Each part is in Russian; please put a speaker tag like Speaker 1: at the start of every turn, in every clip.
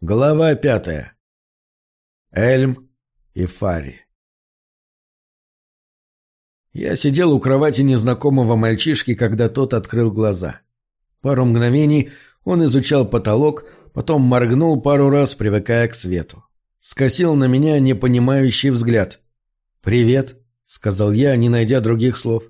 Speaker 1: Глава пятая. Эльм и Фари. Я сидел у кровати незнакомого мальчишки, когда тот открыл глаза. Пару мгновений он изучал потолок, потом моргнул пару раз, привыкая к свету. Скосил на меня непонимающий взгляд. «Привет», — сказал я, не найдя других слов.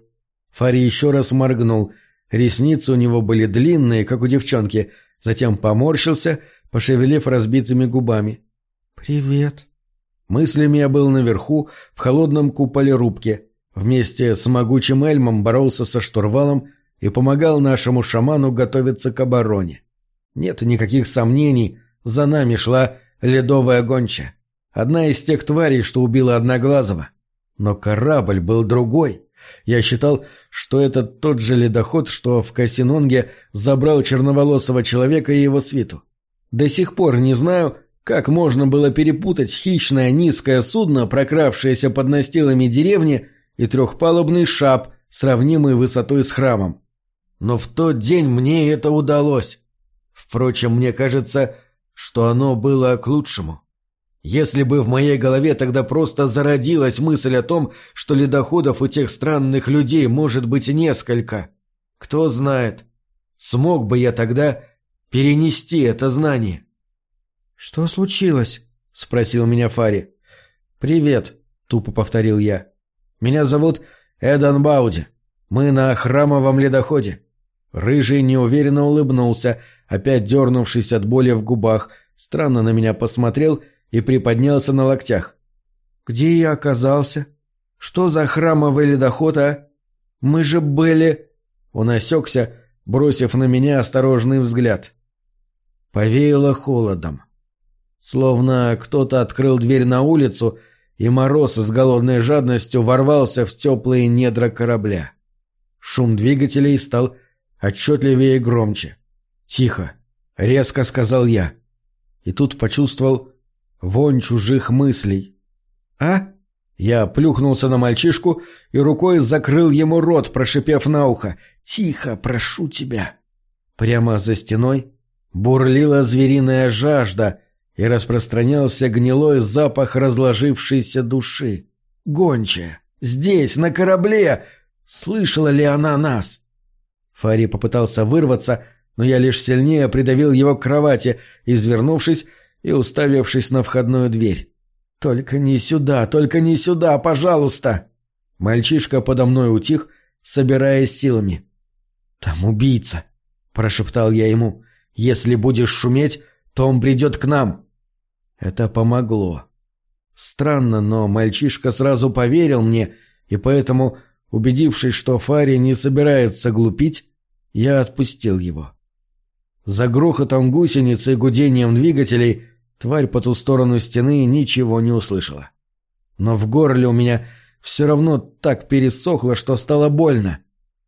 Speaker 1: Фари еще раз моргнул. Ресницы у него были длинные, как у девчонки, затем поморщился — пошевелив разбитыми губами.
Speaker 2: «Привет».
Speaker 1: Мыслями я был наверху, в холодном куполе рубки. Вместе с могучим Эльмом боролся со штурвалом и помогал нашему шаману готовиться к обороне. Нет никаких сомнений, за нами шла ледовая гонча. Одна из тех тварей, что убила Одноглазого. Но корабль был другой. Я считал, что это тот же ледоход, что в Касинонге забрал черноволосого человека и его свиту. До сих пор не знаю, как можно было перепутать хищное низкое судно, прокравшееся под настилами деревни, и трехпалубный шап, сравнимый высотой с храмом. Но в тот день мне это удалось. Впрочем, мне кажется, что оно было к лучшему. Если бы в моей голове тогда просто зародилась мысль о том, что ледоходов у тех странных людей может быть несколько, кто знает, смог бы я тогда перенести это знание.
Speaker 2: «Что случилось?»
Speaker 1: — спросил меня Фари. «Привет», — тупо повторил я. «Меня зовут Эдан Бауди. Мы на храмовом ледоходе». Рыжий неуверенно улыбнулся, опять дернувшись от боли в губах, странно на меня посмотрел и приподнялся на локтях.
Speaker 2: «Где я оказался? Что за храмовый ледоход, а? Мы же были...»
Speaker 1: Он осекся, бросив на меня осторожный взгляд. Повеяло холодом. Словно кто-то открыл дверь на улицу, и мороз с голодной жадностью ворвался в теплые недра корабля. Шум двигателей стал отчетливее и громче. «Тихо!» — резко сказал я. И тут почувствовал вонь чужих мыслей. «А?» Я плюхнулся на мальчишку и рукой закрыл ему рот, прошипев на ухо. «Тихо, прошу тебя!» Прямо за стеной бурлила звериная жажда, и распространялся гнилой запах разложившейся души. Гончая! Здесь, на корабле! Слышала ли она нас? Фари попытался вырваться, но я лишь сильнее придавил его к кровати, извернувшись и уставившись на входную дверь. «Только не сюда, только не сюда, пожалуйста!» Мальчишка подо мной утих, собираясь силами. «Там убийца!» — прошептал я ему. Если будешь шуметь, то он придет к нам. Это помогло. Странно, но мальчишка сразу поверил мне, и поэтому, убедившись, что Фари не собирается глупить, я отпустил его. За грохотом гусеницы и гудением двигателей тварь по ту сторону стены ничего не услышала. Но в горле у меня все равно так пересохло, что стало больно.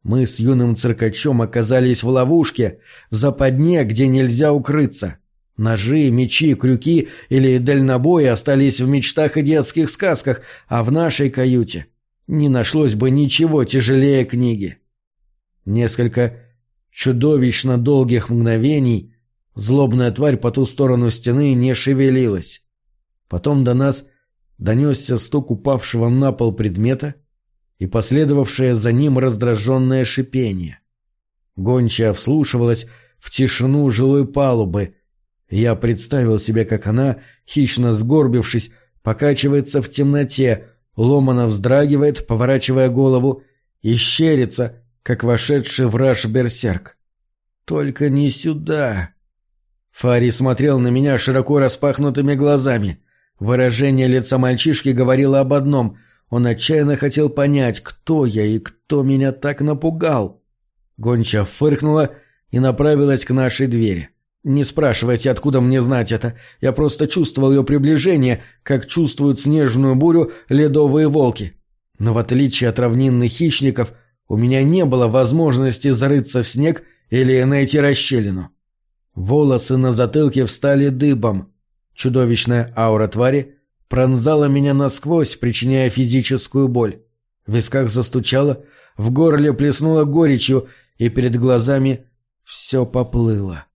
Speaker 1: Мы с юным циркачом оказались в ловушке, в западне, где нельзя укрыться. Ножи, мечи, крюки или дальнобои остались в мечтах и детских сказках, а в нашей каюте не нашлось бы ничего тяжелее книги. Несколько чудовищно долгих мгновений злобная тварь по ту сторону стены не шевелилась. Потом до нас донесся стук упавшего на пол предмета — и последовавшее за ним раздраженное шипение. Гончая вслушивалась в тишину жилой палубы. Я представил себе, как она, хищно сгорбившись, покачивается в темноте, ломано вздрагивает, поворачивая голову, и щерится, как вошедший в раж берсерк. «Только не сюда!» Фари смотрел на меня широко распахнутыми глазами. Выражение лица мальчишки говорило об одном — он отчаянно хотел понять, кто я и кто меня так напугал. Гонча фыркнула и направилась к нашей двери. Не спрашивайте, откуда мне знать это. Я просто чувствовал ее приближение, как чувствуют снежную бурю ледовые волки. Но в отличие от равнинных хищников, у меня не было возможности зарыться в снег или найти расщелину. Волосы на затылке встали дыбом. Чудовищная аура твари пронзала меня насквозь, причиняя физическую боль. В висках застучало, в горле плеснуло горечью, и перед глазами все поплыло.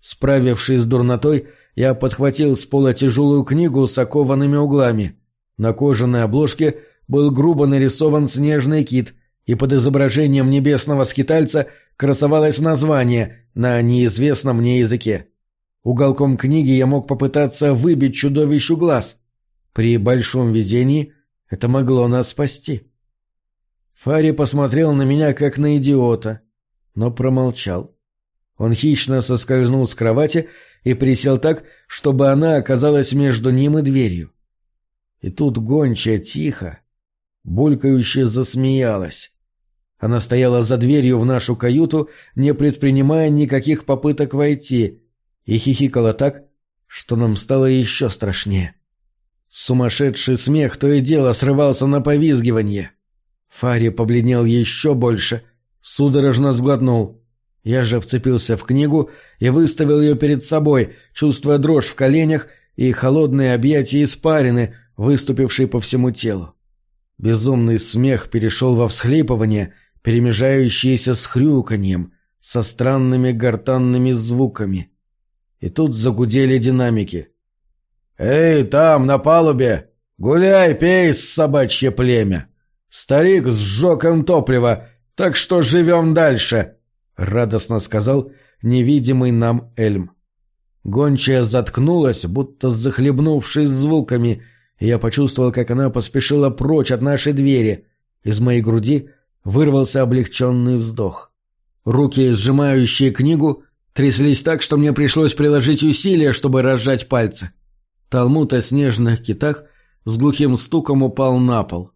Speaker 1: Справившись с дурнотой, я подхватил с пола тяжелую книгу с окованными углами. На кожаной обложке был грубо нарисован снежный кит, и под изображением небесного скитальца красовалось название на неизвестном мне языке. Уголком книги я мог попытаться выбить чудовищу глаз. При большом везении это могло нас спасти. Фари посмотрел на меня, как на идиота, но промолчал. Он хищно соскользнул с кровати и присел так, чтобы она оказалась между ним и дверью. И тут гончая тихо, булькающе засмеялась. Она стояла за дверью в нашу каюту, не предпринимая никаких попыток войти, и хихикала так, что нам стало еще страшнее. Сумасшедший смех то и дело срывался на повизгивание. Фари побледнел еще больше, судорожно сглотнул. Я же вцепился в книгу и выставил ее перед собой, чувствуя дрожь в коленях и холодные объятия испарины, выступившие по всему телу. Безумный смех перешел во всхлипывание, перемежающееся с хрюканьем, со странными гортанными звуками. И тут загудели динамики. «Эй, там, на палубе! Гуляй, пей, собачье племя! Старик сжег им топливо, так что живем дальше!» — радостно сказал невидимый нам Эльм. Гончая заткнулась, будто захлебнувшись звуками, и я почувствовал, как она поспешила прочь от нашей двери. Из моей груди вырвался облегченный вздох. Руки, сжимающие книгу, тряслись так, что мне пришлось приложить усилия, чтобы разжать пальцы. Талмуд о снежных китах с глухим стуком упал на пол.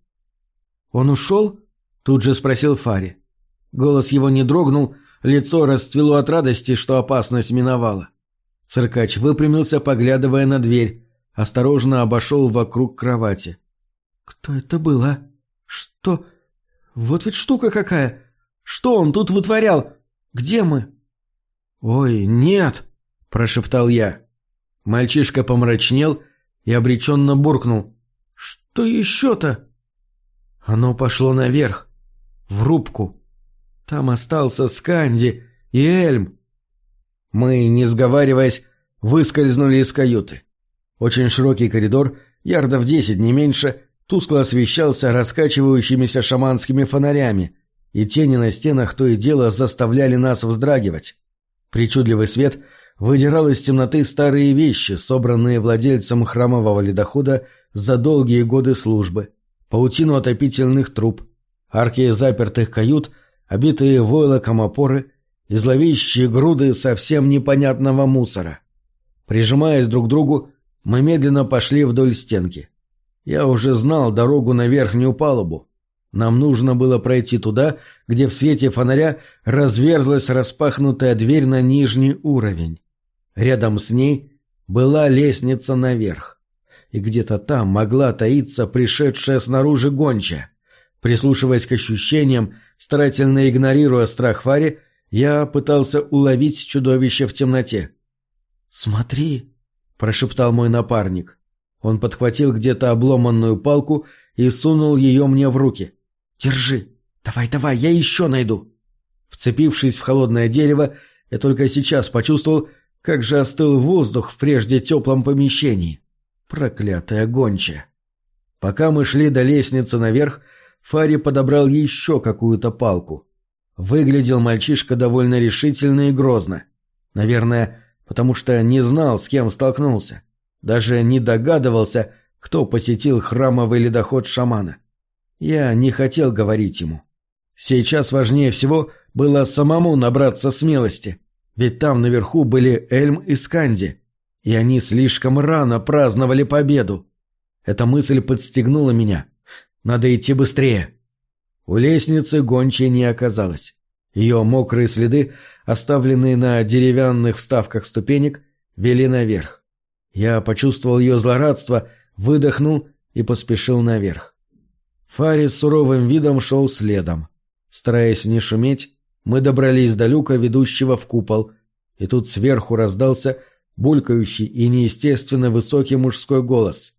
Speaker 1: «Он ушел?» — тут же спросил Фари. Голос его не дрогнул, лицо расцвело от радости, что опасность миновала. Циркач выпрямился, поглядывая на дверь, осторожно обошел вокруг кровати. «Кто это был, а? Что? Вот ведь штука какая! Что он тут вытворял? Где мы?» «Ой, нет!» – прошептал я. Мальчишка помрачнел и обреченно буркнул. «Что еще-то?» Оно пошло наверх, в рубку. Там остался Сканди и Эльм. Мы, не сговариваясь, выскользнули из каюты. Очень широкий коридор, ярдов десять, не меньше, тускло освещался раскачивающимися шаманскими фонарями, и тени на стенах то и дело заставляли нас вздрагивать. Причудливый свет выдирал из темноты старые вещи, собранные владельцем храмового ледохода за долгие годы службы, паутину отопительных труб, арки запертых кают, обитые войлоком опоры и зловещие груды совсем непонятного мусора. Прижимаясь друг к другу, мы медленно пошли вдоль стенки. Я уже знал дорогу на верхнюю палубу. Нам нужно было пройти туда, где в свете фонаря разверзлась распахнутая дверь на нижний уровень. Рядом с ней была лестница наверх. И где-то там могла таиться пришедшая снаружи гончая. Прислушиваясь к ощущениям, старательно игнорируя страх Фари, я пытался уловить чудовище в темноте. «Смотри», — прошептал мой напарник. Он подхватил где-то обломанную палку и сунул ее мне в руки. «Держи! Давай-давай, я еще найду!» Вцепившись в холодное дерево, я только сейчас почувствовал, как же остыл воздух в прежде теплом помещении. Проклятая гончая! Пока мы шли до лестницы наверх, Фари подобрал еще какую-то палку. Выглядел мальчишка довольно решительно и грозно. Наверное, потому что не знал, с кем столкнулся. Даже не догадывался, кто посетил храмовый ледоход шамана. Я не хотел говорить ему. Сейчас важнее всего было самому набраться смелости, ведь там наверху были Эльм и Сканди, и они слишком рано праздновали победу. Эта мысль подстегнула меня. Надо идти быстрее. У лестницы гончей не оказалось. Ее мокрые следы, оставленные на деревянных вставках ступенек, вели наверх. Я почувствовал ее злорадство, выдохнул и поспешил наверх. Фари с суровым видом шел следом. Стараясь не шуметь, мы добрались до люка, ведущего в купол, и тут сверху раздался булькающий и неестественно высокий мужской голос.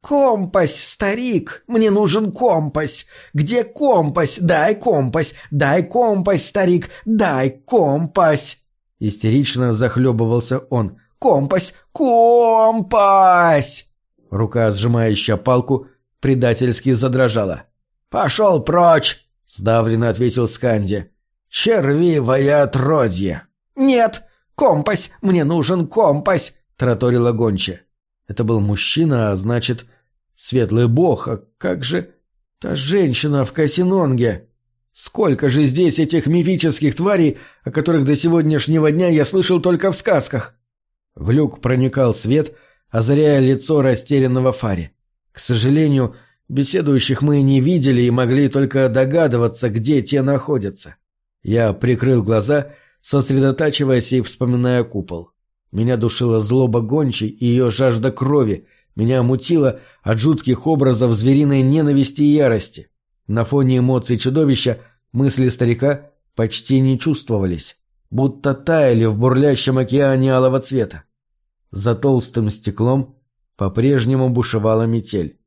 Speaker 3: «Компас, старик! Мне нужен компас! Где компас? Дай компас! Дай компас, старик! Дай компас!»
Speaker 1: Истерично захлебывался он.
Speaker 3: компас, компас!»
Speaker 1: Рука, сжимающая палку, предательски задрожала.
Speaker 3: «Пошел прочь!»
Speaker 1: — сдавленно ответил Сканди.
Speaker 3: «Червивое отродье!» «Нет! Компас! Мне нужен компас!» — тараторила гонча.
Speaker 1: Это был мужчина, а значит, светлый бог. А как же та женщина в Касинонге? Сколько же здесь этих мифических тварей, о которых до сегодняшнего дня я слышал только в сказках? В люк проникал свет, озаряя лицо растерянного Фари. К сожалению, беседующих мы не видели и могли только догадываться, где те находятся. Я прикрыл глаза, сосредотачиваясь и вспоминая купол. Меня душила злоба гончей и ее жажда крови, меня мутило от жутких образов звериной ненависти и ярости. На фоне эмоций чудовища мысли старика почти не чувствовались, будто таяли в бурлящем океане алого цвета. За толстым стеклом по-прежнему бушевала метель.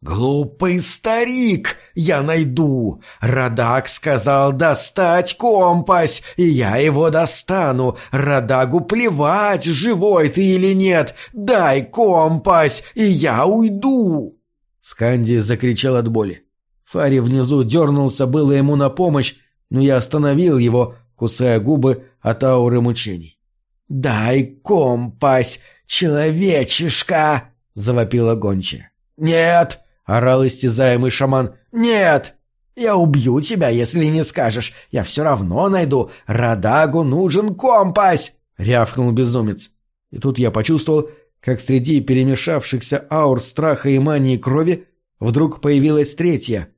Speaker 3: «Глупый старик! Я найду! Радак сказал достать компас, и я его достану! Радагу плевать, живой ты или нет! Дай компас, и я уйду!»
Speaker 1: Сканди закричал от боли. Фари внизу дернулся было ему на помощь, но я остановил его, кусая губы от ауры мучений.
Speaker 3: «Дай компас, человечишка!» — завопила гончая. «Нет!» — орал истязаемый шаман. «Нет! Я убью тебя, если не скажешь. Я все равно найду. Радагу нужен компас!» — рявкнул безумец.
Speaker 1: И тут я почувствовал, как среди перемешавшихся аур страха и мании крови вдруг появилась третья.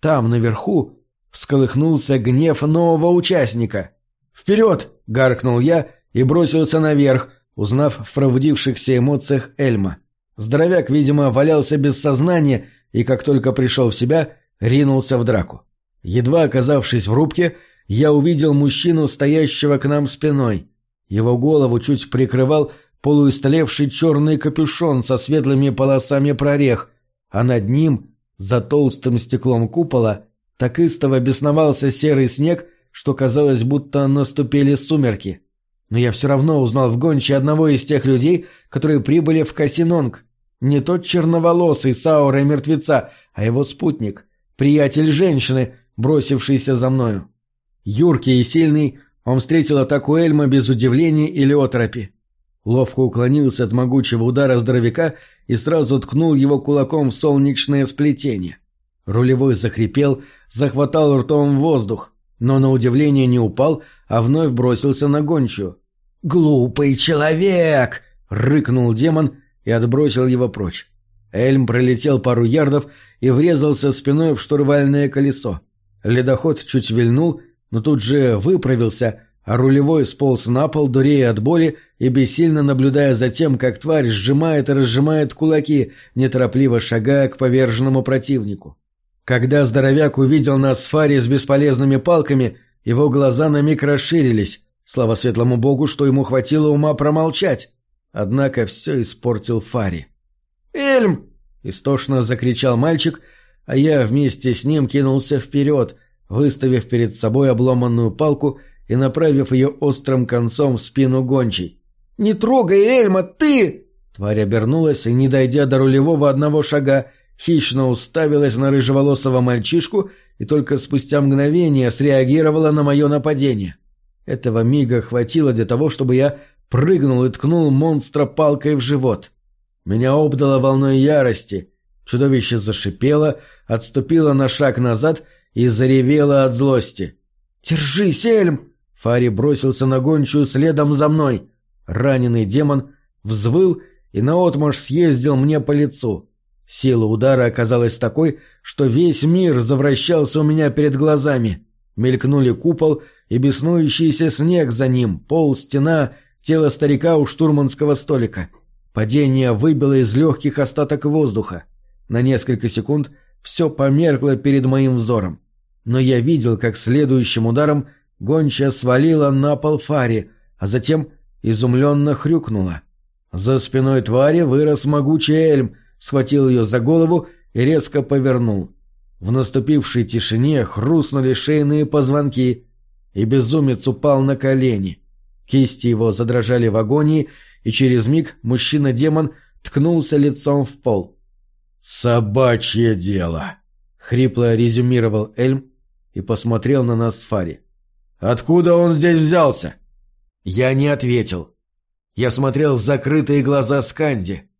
Speaker 1: Там, наверху, всколыхнулся гнев нового участника. «Вперед!» — гаркнул я и бросился наверх, узнав в пробудившихся эмоциях Эльма. Здоровяк, видимо, валялся без сознания и, как только пришел в себя, ринулся в драку. Едва оказавшись в рубке, я увидел мужчину, стоящего к нам спиной. Его голову чуть прикрывал полуистлевший черный капюшон со светлыми полосами прорех, а над ним, за толстым стеклом купола, так истово бесновался серый снег, что казалось, будто наступили сумерки. Но я все равно узнал в гонче одного из тех людей, которые прибыли в Касинонг. Не тот черноволосый с мертвеца, а его спутник, приятель женщины, бросившийся за мною. Юркий и сильный, он встретил атаку Эльма без удивления или оторопи. Ловко уклонился от могучего удара здоровяка и сразу ткнул его кулаком в солнечное сплетение. Рулевой захрипел, захватал ртом воздух, но на удивление не упал, а вновь бросился на гончую.
Speaker 3: «Глупый человек!» — рыкнул демон и отбросил его прочь.
Speaker 1: Эльм пролетел пару ярдов и врезался спиной в штурвальное колесо. Ледоход чуть вильнул, но тут же выправился, а рулевой сполз на пол, дурея от боли и бессильно наблюдая за тем, как тварь сжимает и разжимает кулаки, неторопливо шагая к поверженному противнику. Когда здоровяк увидел нас с Фари с бесполезными палками, его глаза на миг расширились. Слава светлому богу, что ему хватило ума промолчать. Однако все испортил Фари.
Speaker 3: «Эльм!»
Speaker 1: — истошно закричал мальчик, а я вместе с ним кинулся вперед, выставив перед собой обломанную палку и направив ее острым концом в спину гончей.
Speaker 3: «Не трогай Эльма, ты!»
Speaker 1: Тварь обернулась и, не дойдя до рулевого одного шага, хищно уставилась на рыжеволосого мальчишку и только спустя мгновение среагировала на мое нападение. Этого мига хватило для того, чтобы я прыгнул и ткнул монстра палкой в живот. Меня обдало волной ярости. Чудовище зашипело, отступило на шаг назад и заревело от злости.
Speaker 3: «Держись, Эльм!»
Speaker 1: Фари бросился на гончую следом за мной. Раненый демон взвыл и наотмашь съездил мне по лицу. Сила удара оказалась такой, что весь мир завращался у меня перед глазами. Мелькнули купол и беснующийся снег за ним, пол, стена, тело старика у штурманского столика. Падение выбило из легких остаток воздуха. На несколько секунд все померкло перед моим взором. Но я видел, как следующим ударом гончая свалила на пол фари, а затем изумленно хрюкнула. За спиной твари вырос могучий эльм — схватил ее за голову и резко повернул. В наступившей тишине хрустнули шейные позвонки, и безумец упал на колени. Кисти его задрожали в агонии, и через миг мужчина-демон ткнулся лицом в пол. «Собачье дело!» — хрипло резюмировал Эльм и посмотрел на нас с Фари. «Откуда он здесь взялся?» Я не ответил. Я смотрел в закрытые глаза Сканди.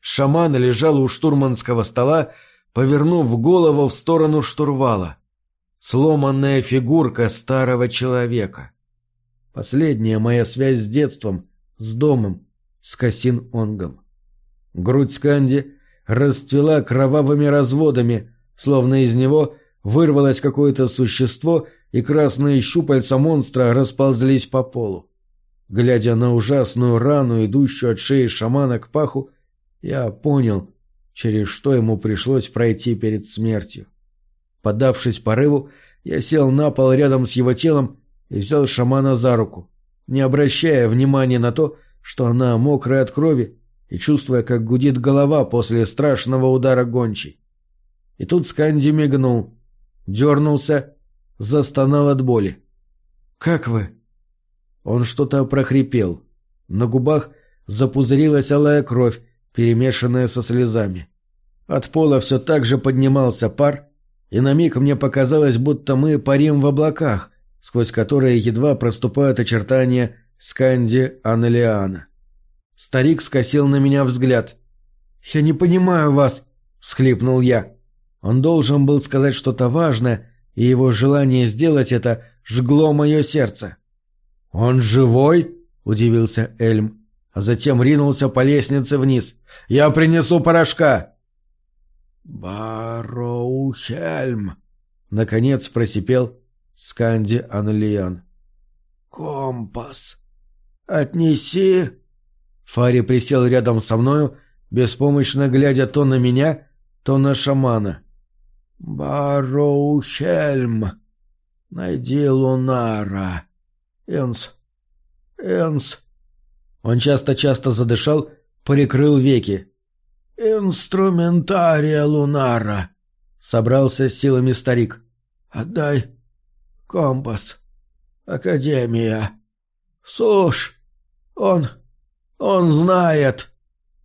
Speaker 1: Шаман лежал у штурманского стола, повернув голову в сторону штурвала. Сломанная фигурка старого человека. Последняя моя связь с детством, с домом, с Касин-Онгом. Грудь Сканди расцвела кровавыми разводами, словно из него вырвалось какое-то существо, и красные щупальца монстра расползлись по полу. Глядя на ужасную рану, идущую от шеи шамана к паху, я понял, через что ему пришлось пройти перед смертью. Поддавшись порыву, я сел на пол рядом с его телом и взял шамана за руку, не обращая внимания на то, что она мокрая от крови и чувствуя, как гудит голова после страшного удара гончей. И тут Сканди мигнул, дернулся, застонал от боли. «Как вы?» Он что-то прохрипел. На губах запузырилась алая кровь, перемешанная со слезами. От пола все так же поднимался пар, и на миг мне показалось, будто мы парим в облаках, сквозь которые едва проступают очертания Сканди Анелиана. Старик скосил на меня взгляд. «Я не понимаю вас», — всхлипнул я. Он должен был сказать что-то важное, и его желание сделать это жгло мое сердце. «Он живой?» — удивился Эльм, а затем ринулся по лестнице вниз. «Я принесу порошка!» «Бароухельм!» — наконец просипел Сканди Анлиан. «Компас! Отнеси!» Фари присел рядом со мною, беспомощно глядя то на меня, то на шамана. «Бароухельм! Найди Лунара!» Энс. Энс. Он часто-часто задышал, прикрыл веки. «Инструментария Лунара», — собрался силами старик. «Отдай компас. Академия. Суш. Он... он знает».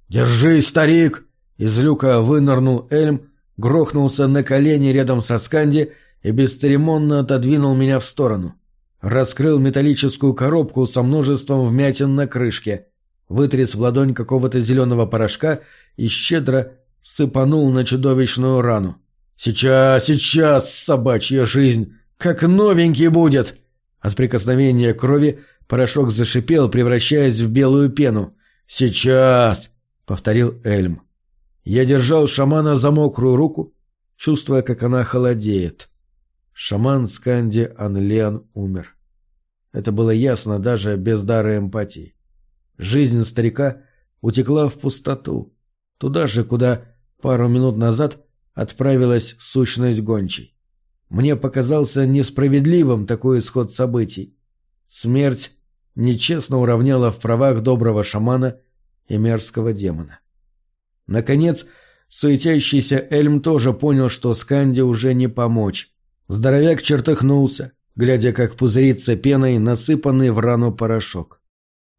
Speaker 1: «Держись, старик!» Из люка вынырнул Эльм, грохнулся на колени рядом со Сканди и бесцеремонно отодвинул меня в сторону. Раскрыл металлическую коробку со множеством вмятин на крышке, вытряс в ладонь какого-то зеленого порошка и щедро сыпанул на чудовищную рану. «Сейчас, сейчас, собачья жизнь! Как новенький будет!» От прикосновения крови порошок зашипел, превращаясь в белую пену. «Сейчас!» — повторил Эльм. Я держал шамана за мокрую руку, чувствуя, как она холодеет. Шаман Сканди Анлиан умер. Это было ясно даже без дара эмпатии. Жизнь старика утекла в пустоту, туда же, куда пару минут назад отправилась сущность гончей. Мне показался несправедливым такой исход событий. Смерть нечестно уравняла в правах доброго шамана и мерзкого демона. Наконец, суетящийся Эльм тоже понял, что Сканди уже не помочь. Здоровяк чертыхнулся, глядя, как пузырится пеной насыпанный в рану порошок.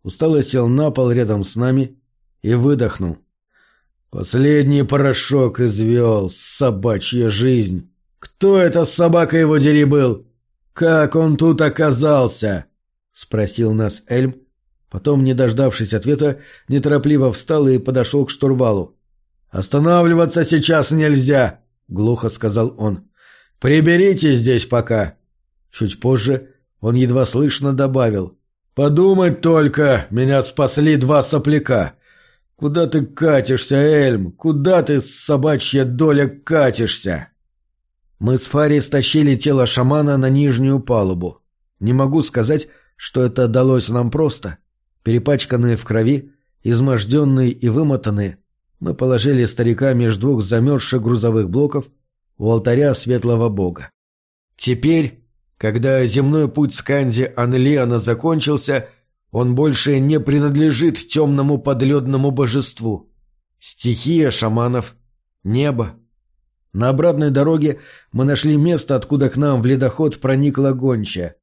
Speaker 1: Устало сел на пол рядом с нами и выдохнул. «Последний порошок извел, собачья жизнь! Кто эта собака его дери был? Как он тут оказался?» — спросил нас Эльм. Потом, не дождавшись ответа, неторопливо встал и подошел к штурвалу. «Останавливаться сейчас нельзя!» — глухо сказал он. «Приберите здесь пока». Чуть позже он едва слышно добавил. «Подумать только, меня спасли два сопляка. Куда ты катишься, Эльм? Куда ты, собачья доля, катишься?» Мы с Фари стащили тело шамана на нижнюю палубу. Не могу сказать, что это далось нам просто. Перепачканные в крови, изможденные и вымотанные, мы положили старика между двух замерзших грузовых блоков у алтаря светлого бога. Теперь, когда земной путь Сканди Анлиана закончился, он больше не принадлежит темному подледному божеству. Стихия шаманов — небо. На обратной дороге мы нашли место, откуда к нам в ледоход проникла гончая.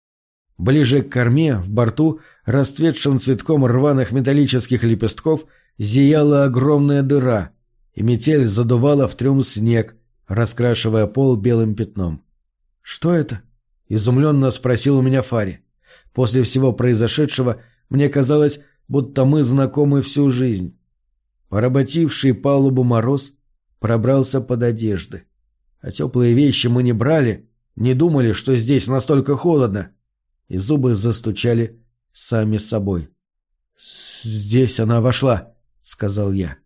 Speaker 1: Ближе к корме, в борту, расцветшим цветком рваных металлических лепестков, зияла огромная дыра, и метель задувала в трюм снег, раскрашивая пол белым пятном. «Что это?» — изумленно спросил у меня Фари. После всего произошедшего мне казалось, будто мы знакомы всю жизнь. Поработивший палубу мороз пробрался под одежды. А теплые вещи мы не брали, не думали, что здесь настолько холодно. И зубы застучали сами собой. «Здесь она вошла», — сказал я.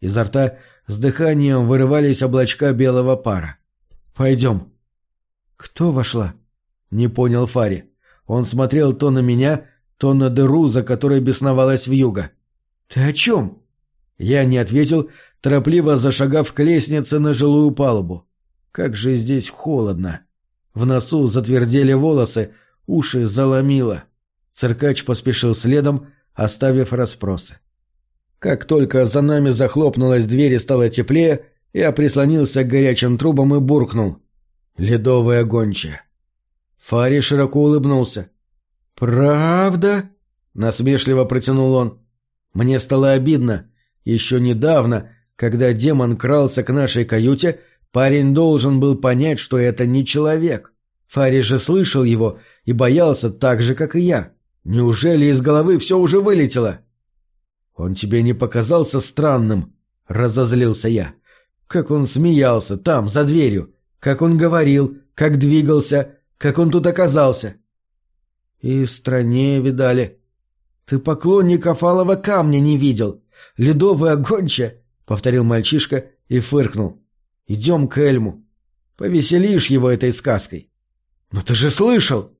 Speaker 1: Изо рта с дыханием вырывались облачка белого пара. «Пойдем». «Кто вошла?» — не понял Фари. Он смотрел то на меня, то на дыру, за которой бесновалась вьюга. «Ты о чем?» Я не ответил, торопливо зашагав к лестнице на жилую палубу. Как же здесь холодно. В носу затвердели волосы, уши заломило. Циркач поспешил следом, оставив расспросы. Как только за нами захлопнулась дверь и стало теплее, я прислонился к горячим трубам и буркнул. «Ледовая гончая». Фари широко улыбнулся. «Правда?» — насмешливо протянул он. Мне стало обидно. Еще недавно, когда демон крался к нашей каюте, парень должен был понять, что это не человек. Фари же слышал его и боялся так же, как и я. Неужели из головы все уже вылетело? «Он тебе не показался странным?» — разозлился я. «Как он смеялся там, за дверью, как он говорил, как двигался, как он тут оказался. И страннее видали. Ты поклонника Фалова камня не видел. Ледовая гонча, — повторил мальчишка и фыркнул. Идем к Эльму. Повеселишь его этой сказкой. Но ты же слышал!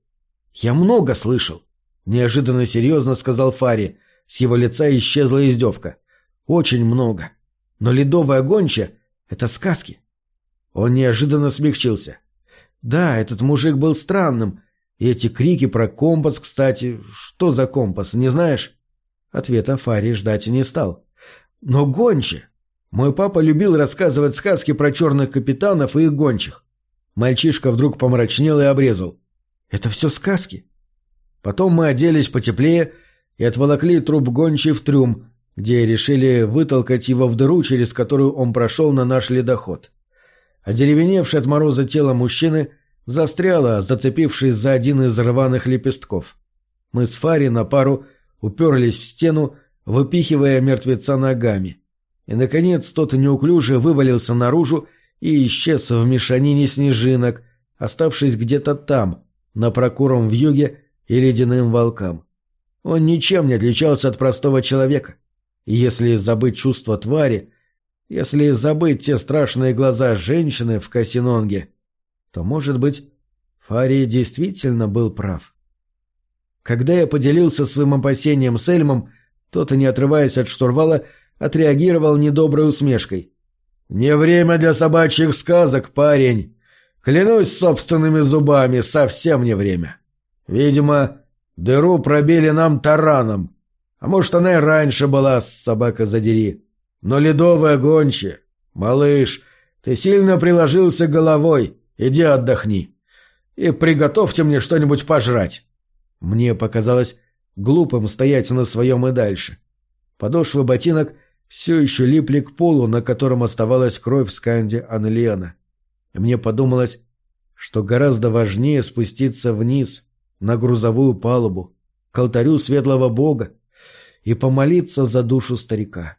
Speaker 1: Я много слышал. Неожиданно серьезно сказал Фари. С его лица исчезла издевка. Очень много. Но ледовая гонча — это сказки. Он неожиданно смягчился. Да, этот мужик был странным. И эти крики про компас, кстати. Что за компас, не знаешь? Ответа Фари ждать не стал. Но гонче. Мой папа любил рассказывать сказки про черных капитанов и их гончих. Мальчишка вдруг помрачнел и обрезал. Это все сказки. Потом мы оделись потеплее и отволокли труп гончий в трюм, где решили вытолкать его в дыру, через которую он прошел на наш ледоход. Одеревеневшее от мороза тело мужчины застряло, зацепившись за один из рваных лепестков. Мы с Фари на пару уперлись в стену, выпихивая мертвеца ногами. И, наконец, тот неуклюже вывалился наружу и исчез в мешанине снежинок, оставшись где-то там, на прокуром в юге и ледяным волкам. Он ничем не отличался от простого человека. И если забыть чувства твари, если забыть те страшные глаза женщины в Касинонге, то, может быть, Фарий действительно был прав. Когда я поделился своим опасением с Эльмом, тот, не отрываясь от штурвала, отреагировал недоброй усмешкой. «Не время для собачьих сказок, парень. Клянусь собственными зубами, совсем не время. Видимо, дыру пробили нам тараном. А может, она и раньше была, собака задери. Но ледовая гончая... Малыш, ты сильно приложился головой. Иди отдохни. И приготовьте мне что-нибудь пожрать. Мне показалось глупым стоять на своем и дальше. Подошвы ботинок все еще липли к полу, на котором оставалась кровь Сканди Анлиана. И мне подумалось, что гораздо важнее спуститься вниз, на грузовую палубу, к алтарю светлого бога, и помолиться за душу старика.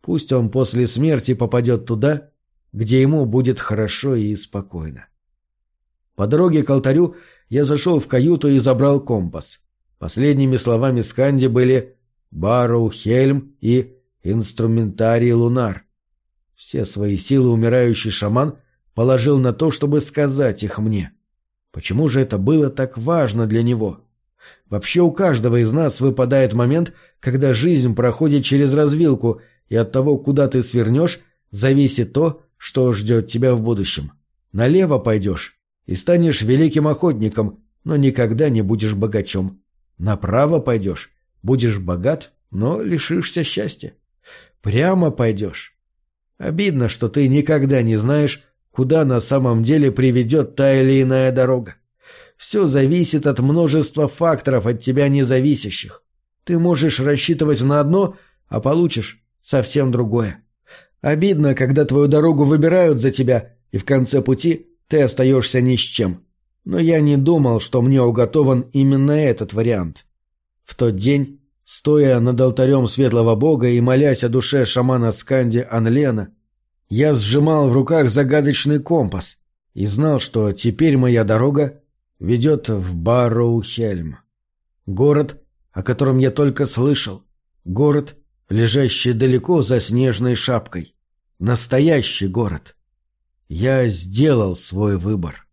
Speaker 1: Пусть он после смерти попадет туда, где ему будет хорошо и спокойно. По дороге к алтарю я зашел в каюту и забрал компас. Последними словами Сканди были «Барроу Хельм» и «Инструментарий Лунар». Все свои силы умирающий шаман положил на то, чтобы сказать их мне. Почему же это было так важно для него? Вообще у каждого из нас выпадает момент, когда жизнь проходит через развилку – и от того, куда ты свернешь, зависит то, что ждет тебя в будущем. Налево пойдешь и станешь великим охотником, но никогда не будешь богачом. Направо пойдешь, будешь богат, но лишишься счастья. Прямо пойдешь. Обидно, что ты никогда не знаешь, куда на самом деле приведет та или иная дорога. все зависит от множества факторов, от тебя независящих. Ты можешь рассчитывать на одно, а получишь совсем другое. Обидно, когда твою дорогу выбирают за тебя, и в конце пути ты остаешься ни с чем. Но я не думал, что мне уготован именно этот вариант. В тот день, стоя над алтарем светлого бога и молясь о душе шамана Сканди Анлена, я сжимал в руках загадочный компас и знал, что теперь моя дорога ведет в Барроухельм. Город, о котором я только слышал. Город, лежащий далеко за снежной шапкой. Настоящий город. Я сделал свой выбор.